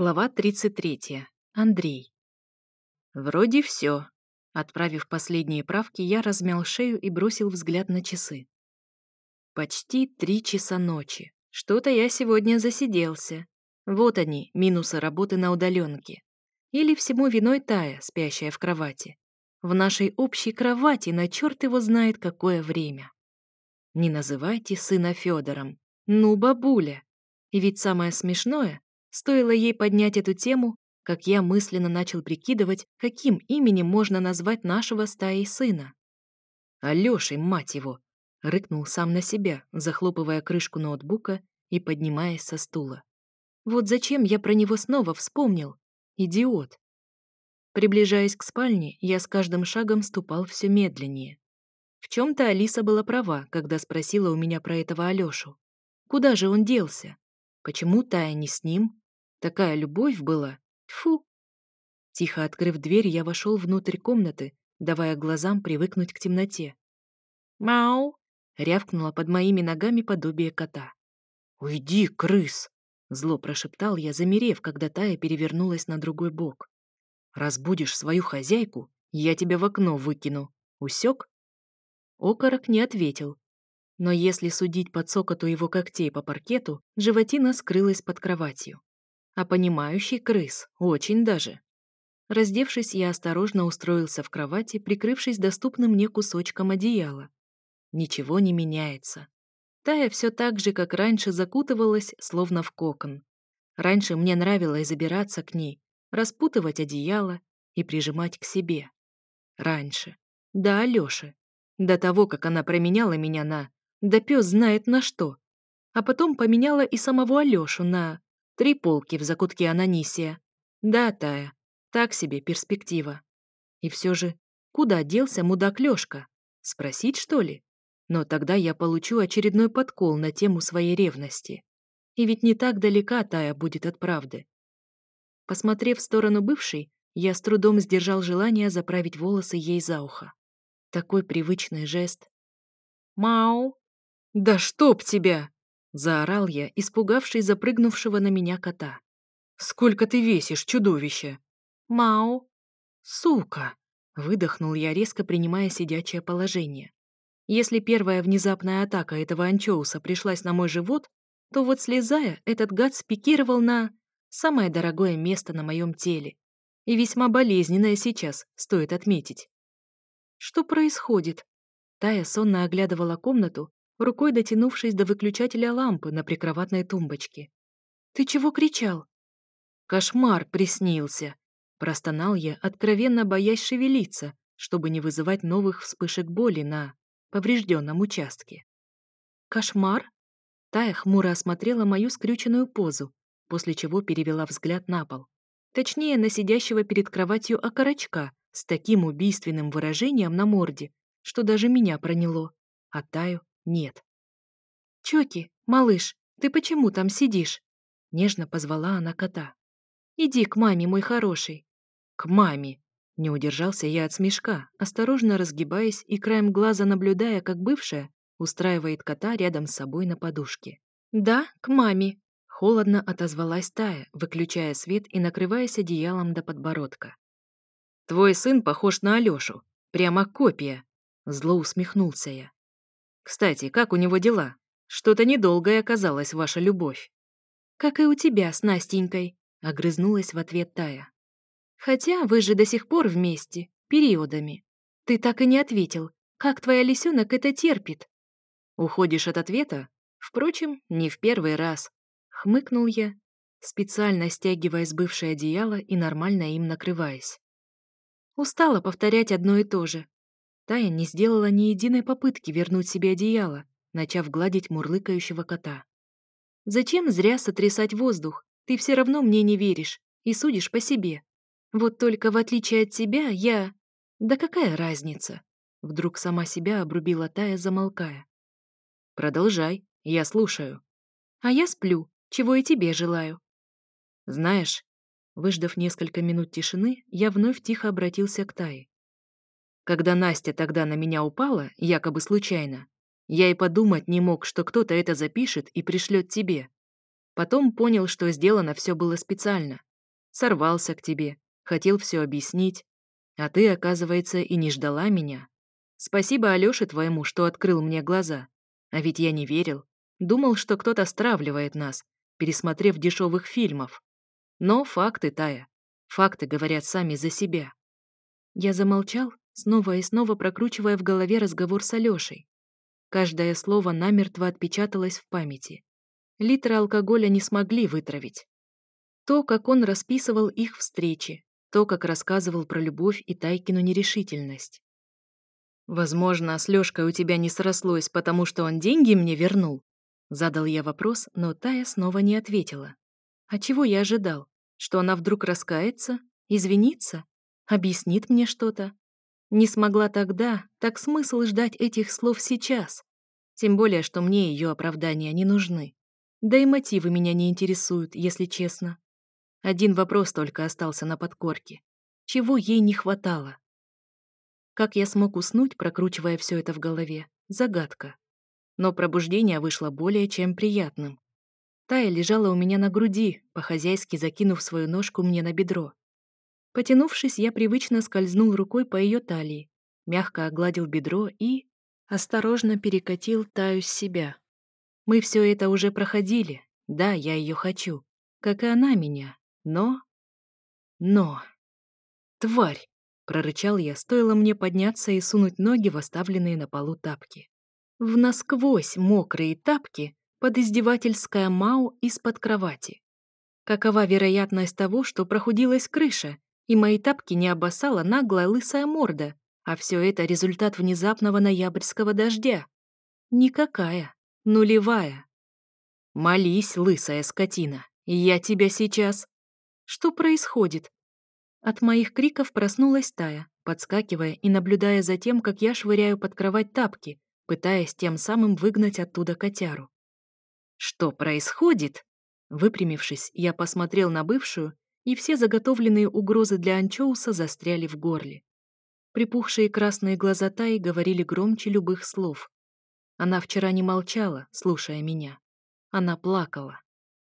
Глава 33. Андрей. Вроде все. Отправив последние правки, я размял шею и бросил взгляд на часы. Почти три часа ночи. Что-то я сегодня засиделся. Вот они, минусы работы на удаленке. Или всему виной Тая, спящая в кровати. В нашей общей кровати на черт его знает какое время. Не называйте сына Федором. Ну, бабуля. И ведь самое смешное, Стоило ей поднять эту тему, как я мысленно начал прикидывать, каким именем можно назвать нашего стаи сына. «Алёшей, мать его!» — рыкнул сам на себя, захлопывая крышку ноутбука и поднимаясь со стула. «Вот зачем я про него снова вспомнил? Идиот!» Приближаясь к спальне, я с каждым шагом ступал все медленнее. В чем то Алиса была права, когда спросила у меня про этого Алёшу. Куда же он делся? Почему Тая не с ним, Такая любовь была. Тьфу!» Тихо открыв дверь, я вошел внутрь комнаты, давая глазам привыкнуть к темноте. «Мяу!» — рявкнула под моими ногами подобие кота. «Уйди, крыс!» — зло прошептал я, замерев, когда Тая перевернулась на другой бок. «Разбудишь свою хозяйку, я тебя в окно выкину. Усек?» Окорок не ответил. Но если судить по цокоту его когтей по паркету, животина скрылась под кроватью а понимающий крыс, очень даже. Раздевшись, я осторожно устроился в кровати, прикрывшись доступным мне кусочком одеяла. Ничего не меняется. Тая все так же, как раньше, закутывалась, словно в кокон. Раньше мне нравилось забираться к ней, распутывать одеяло и прижимать к себе. Раньше. Да, Алёши. До того, как она променяла меня на... Да пес знает на что. А потом поменяла и самого Алёшу на... Три полки в закутке Ананисия. Да, Тая, так себе перспектива. И все же, куда делся мудак Лёшка? Спросить, что ли? Но тогда я получу очередной подкол на тему своей ревности. И ведь не так далека Тая будет от правды. Посмотрев в сторону бывшей, я с трудом сдержал желание заправить волосы ей за ухо. Такой привычный жест. «Мау!» «Да чтоб тебя!» Заорал я, испугавшись запрыгнувшего на меня кота. «Сколько ты весишь, чудовище!» «Мау!» «Сука!» — выдохнул я, резко принимая сидячее положение. Если первая внезапная атака этого анчоуса пришлась на мой живот, то вот слезая, этот гад спикировал на... самое дорогое место на моем теле. И весьма болезненное сейчас, стоит отметить. Что происходит? Тая сонно оглядывала комнату, рукой дотянувшись до выключателя лампы на прикроватной тумбочке. «Ты чего кричал?» «Кошмар приснился!» — простонал я, откровенно боясь шевелиться, чтобы не вызывать новых вспышек боли на поврежденном участке. «Кошмар?» Тая хмуро осмотрела мою скрюченную позу, после чего перевела взгляд на пол. Точнее, на сидящего перед кроватью окорочка с таким убийственным выражением на морде, что даже меня проняло, а Таю нет. «Чоки, малыш, ты почему там сидишь?» Нежно позвала она кота. «Иди к маме, мой хороший». «К маме!» Не удержался я от смешка, осторожно разгибаясь и краем глаза наблюдая, как бывшая устраивает кота рядом с собой на подушке. «Да, к маме!» Холодно отозвалась Тая, выключая свет и накрываясь одеялом до подбородка. «Твой сын похож на Алёшу. Прямо копия!» Зло усмехнулся я. Кстати, как у него дела? Что-то недолгое оказалась ваша любовь». «Как и у тебя с Настенькой», — огрызнулась в ответ Тая. «Хотя вы же до сих пор вместе, периодами. Ты так и не ответил, как твоя лисенок это терпит?» «Уходишь от ответа? Впрочем, не в первый раз», — хмыкнул я, специально стягивая с бывшее одеяло и нормально им накрываясь. Устала повторять одно и то же. Тая не сделала ни единой попытки вернуть себе одеяло, начав гладить мурлыкающего кота. «Зачем зря сотрясать воздух? Ты все равно мне не веришь и судишь по себе. Вот только в отличие от тебя я... Да какая разница?» Вдруг сама себя обрубила Тая, замолкая. «Продолжай, я слушаю». «А я сплю, чего и тебе желаю». «Знаешь...» Выждав несколько минут тишины, я вновь тихо обратился к Тае. Когда Настя тогда на меня упала, якобы случайно, я и подумать не мог, что кто-то это запишет и пришлет тебе. Потом понял, что сделано все было специально. Сорвался к тебе, хотел все объяснить, а ты, оказывается, и не ждала меня. Спасибо Алёше твоему, что открыл мне глаза. А ведь я не верил. Думал, что кто-то стравливает нас, пересмотрев дешевых фильмов. Но факты, Тая. Факты говорят сами за себя. Я замолчал, снова и снова прокручивая в голове разговор с Алёшей. Каждое слово намертво отпечаталось в памяти. Литры алкоголя не смогли вытравить. То, как он расписывал их встречи, то, как рассказывал про любовь и Тайкину нерешительность. «Возможно, с Лёшкой у тебя не срослось, потому что он деньги мне вернул?» Задал я вопрос, но Тая снова не ответила. А чего я ожидал? Что она вдруг раскается? Извинится? Объяснит мне что-то? Не смогла тогда, так смысл ждать этих слов сейчас. Тем более, что мне ее оправдания не нужны. Да и мотивы меня не интересуют, если честно. Один вопрос только остался на подкорке. Чего ей не хватало? Как я смог уснуть, прокручивая все это в голове? Загадка. Но пробуждение вышло более чем приятным. Тая лежала у меня на груди, по-хозяйски закинув свою ножку мне на бедро. Потянувшись, я привычно скользнул рукой по ее талии, мягко огладил бедро и... осторожно перекатил Таю с себя. Мы все это уже проходили. Да, я ее хочу. Как и она меня. Но... Но... Тварь! Прорычал я, стоило мне подняться и сунуть ноги в оставленные на полу тапки. В насквозь мокрые тапки под издевательское мау из-под кровати. Какова вероятность того, что прохудилась крыша, и мои тапки не обоссала наглая лысая морда, а все это результат внезапного ноябрьского дождя. Никакая, нулевая. «Молись, лысая скотина, я тебя сейчас...» «Что происходит?» От моих криков проснулась Тая, подскакивая и наблюдая за тем, как я швыряю под кровать тапки, пытаясь тем самым выгнать оттуда котяру. «Что происходит?» Выпрямившись, я посмотрел на бывшую и все заготовленные угрозы для Анчоуса застряли в горле. Припухшие красные глаза Таи говорили громче любых слов. Она вчера не молчала, слушая меня. Она плакала.